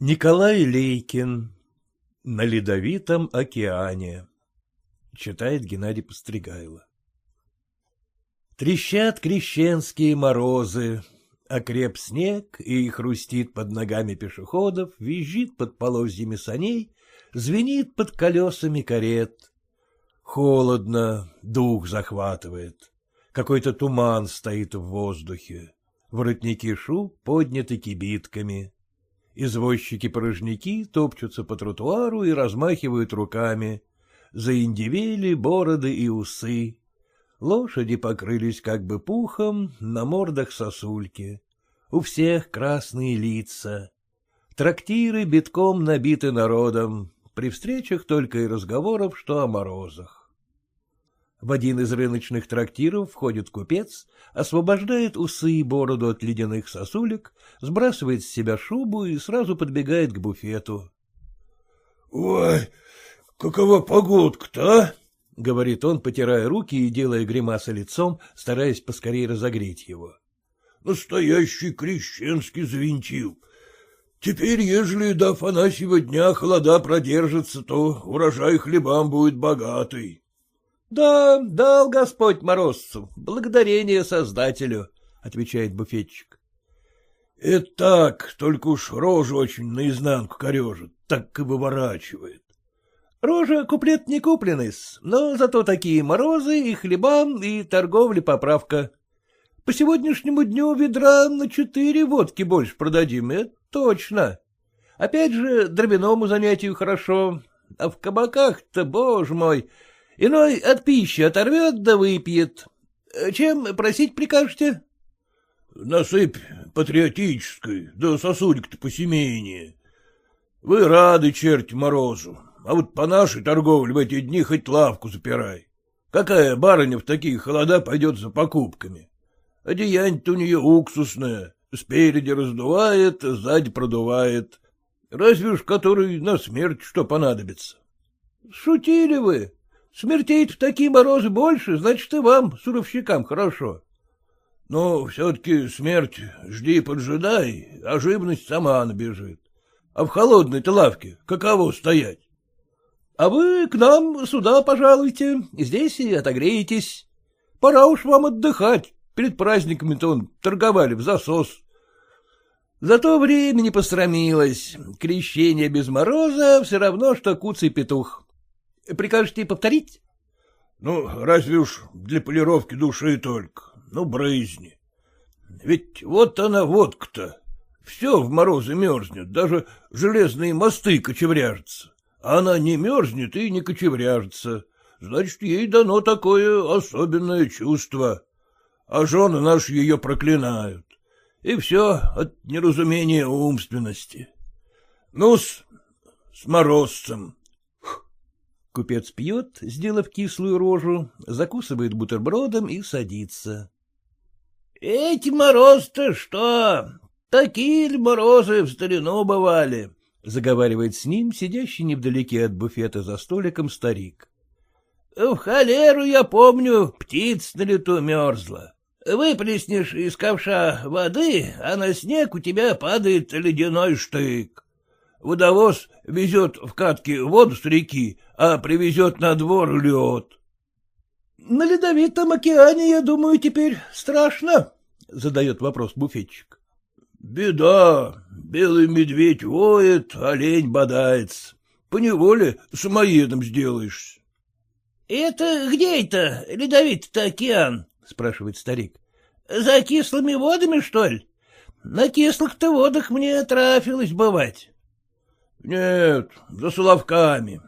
Николай Лейкин «На ледовитом океане» Читает Геннадий Постригайло Трещат крещенские морозы, окреп снег и хрустит под ногами пешеходов, визжит под полозьями саней, звенит под колесами карет. Холодно, дух захватывает, какой-то туман стоит в воздухе, воротники шуб подняты кибитками. Извозчики-порожники топчутся по тротуару и размахивают руками. Заиндивели бороды и усы. Лошади покрылись как бы пухом, на мордах сосульки. У всех красные лица. Трактиры битком набиты народом, при встречах только и разговоров, что о морозах. В один из рыночных трактиров входит купец, освобождает усы и бороду от ледяных сосулек, сбрасывает с себя шубу и сразу подбегает к буфету. — Ой, какова погодка-то, а? — говорит он, потирая руки и делая гримасы лицом, стараясь поскорее разогреть его. — Настоящий крещенский завинтил. Теперь, ежели до Афанасьева дня холода продержится, то урожай хлебам будет богатый. — Да, дал Господь морозцу, благодарение Создателю, — отвечает буфетчик. — Это так, только уж рожу очень наизнанку корежит, так и выворачивает. — Рожа куплет не купленный но зато такие морозы и хлебам, и торговля поправка. По сегодняшнему дню ведра на четыре водки больше продадим, это точно. Опять же, дровяному занятию хорошо, а в кабаках-то, боже мой, Иной от пищи оторвет да выпьет. Чем просить прикажете? — Насыпь патриотической, да сосудик-то посемейнее. Вы рады, черти морозу, а вот по нашей торговле в эти дни хоть лавку запирай. Какая барыня в такие холода пойдет за покупками? Одеяние-то у нее уксусное, спереди раздувает, сзади продувает. Разве уж который на смерть что понадобится? — Шутили вы? Смертей в такие морозы больше, значит, и вам, суровщикам, хорошо. Но все-таки смерть жди поджидай, а живность сама набежит. А в холодной-то лавке каково стоять? А вы к нам сюда пожалуйте, здесь и отогреетесь. Пора уж вам отдыхать, перед праздниками-то он торговали в засос. Зато время не пострамилось, крещение без мороза все равно, что куцый петух. Прикажете повторить? — Ну, разве уж для полировки души только. Ну, брызни. Ведь вот она водка-то. Все в морозы мерзнет, даже железные мосты кочевряжутся. А она не мерзнет и не кочевряжется. Значит, ей дано такое особенное чувство. А жены наши ее проклинают. И все от неразумения умственности. Ну-с, с морозцем. Купец пьет, сделав кислую рожу, закусывает бутербродом и садится. — Эти мороз-то что? Такие ли морозы в старину бывали? — заговаривает с ним сидящий невдалеке от буфета за столиком старик. — В холеру, я помню, птиц на лету мерзла. Выплеснешь из ковша воды, а на снег у тебя падает ледяной штык. Водовоз везет в катке воду с реки, а привезет на двор лед. — На ледовитом океане, я думаю, теперь страшно? — задает вопрос буфетчик. — Беда. Белый медведь воет, олень бодается. Поневоле самоедом сделаешься. — Это где это ледовитый-то океан? — спрашивает старик. — За кислыми водами, что ли? На кислых-то водах мне трафилось бывать. — Нет, за Соловками.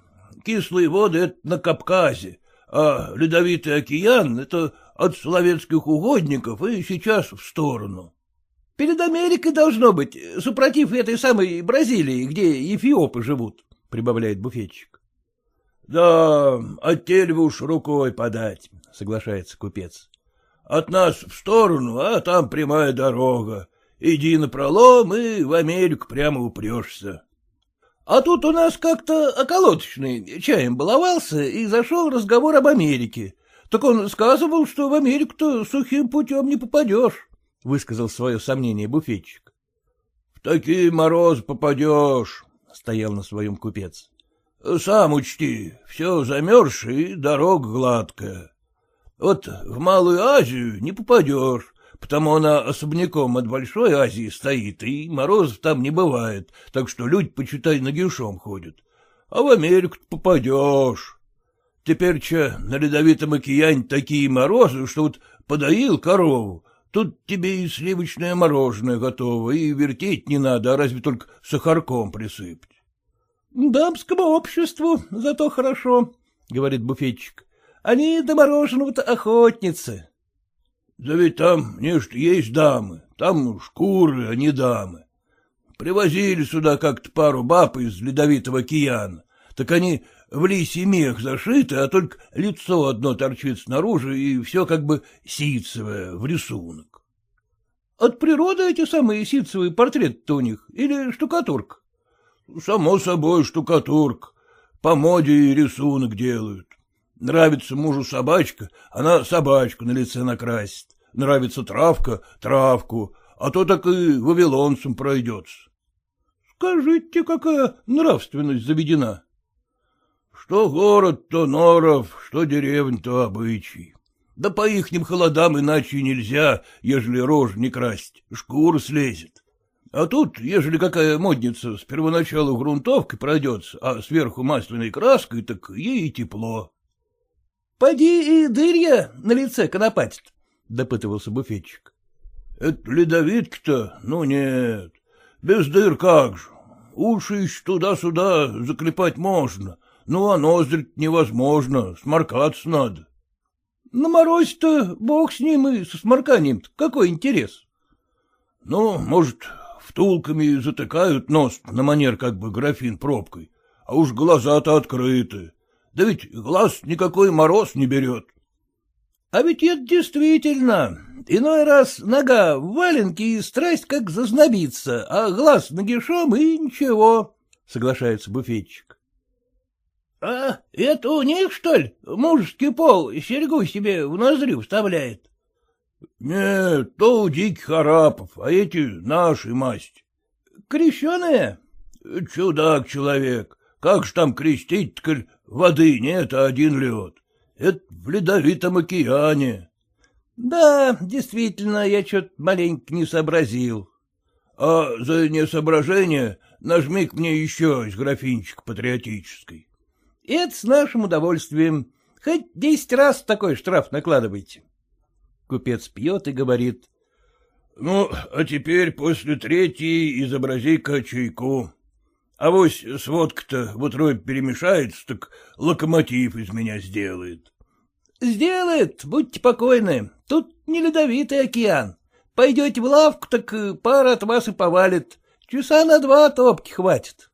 Кислые воды — это на Кавказе, а ледовитый океан — это от словенских угодников и сейчас в сторону. — Перед Америкой должно быть, супротив этой самой Бразилии, где эфиопы живут, — прибавляет буфетчик. — Да, от тельва уж рукой подать, — соглашается купец. — От нас в сторону, а там прямая дорога. Иди на пролом и в Америку прямо упрешься. А тут у нас как-то околоточный чаем баловался, и зашел разговор об Америке. Так он сказывал, что в Америку-то сухим путем не попадешь, — высказал свое сомнение буфетчик. — В такие мороз попадешь, — стоял на своем купец. — Сам учти, все замерзшее и дорога гладкая. Вот в Малую Азию не попадешь, потому она особняком от Большой Азии стоит, и морозов там не бывает, так что люди, почитай, нагишом ходят. А в Америку попадешь. Теперь че на ледовитом океане такие морозы, что вот подоил корову, тут тебе и сливочное мороженое готово, и вертеть не надо, а разве только сахарком присыпать. — Дамскому обществу зато хорошо, — говорит буфетчик. — Они до мороженого-то охотницы. — Да ведь там нечто есть дамы, там шкуры, а не дамы. Привозили сюда как-то пару баб из ледовитого океана, так они в лисий мех зашиты, а только лицо одно торчит снаружи, и все как бы ситцевое, в рисунок. — От природы эти самые ситцевые портреты-то у них или штукатурка? — Само собой штукатурка. По моде и рисунок делают. Нравится мужу собачка, она собачку на лице накрасит. Нравится травка — травку, а то так и вавилонцам пройдется. — Скажите, какая нравственность заведена? Что город, то норов, что деревня, то обычай. Да по ихним холодам иначе нельзя, ежели рожь не красть, шкура слезет. А тут, ежели какая модница с первоначалу грунтовкой пройдется, а сверху масляной краской, так ей и тепло. — Поди и дырья на лице конопатит, — допытывался буфетчик. — Это ледовитки-то? Ну нет, без дыр как же. Уши еще туда-сюда заклепать можно, ну, а ноздрь невозможно, сморкаться надо. — На морозе-то бог с ним и со сморканием какой интерес? — Ну, может, втулками затыкают нос на манер как бы графин пробкой, а уж глаза-то открыты. Да ведь глаз никакой мороз не берет. — А ведь это действительно. Иной раз нога в валенке и страсть как зазнобится, а глаз нагишом и ничего, — соглашается буфетчик. — А это у них, что ли, мужеский пол серьгу себе в ноздрю вставляет? — Нет, то у диких арапов, а эти наши масть. — Крещеные? — Чудак человек. Как ж там крестить, коль воды нет, а один лед? Это в ледовитом океане. — Да, действительно, я что-то маленько не сообразил. — А за несоображение нажми к мне еще из графинчика патриотической. Это с нашим удовольствием. Хоть десять раз такой штраф накладывайте. Купец пьет и говорит. — Ну, а теперь после третьей изобрази-ка чайку. А вось сводка-то в утробе перемешается, так локомотив из меня сделает. — Сделает, будьте покойны. Тут не ледовитый океан. Пойдете в лавку, так пара от вас и повалит. Часа на два топки хватит.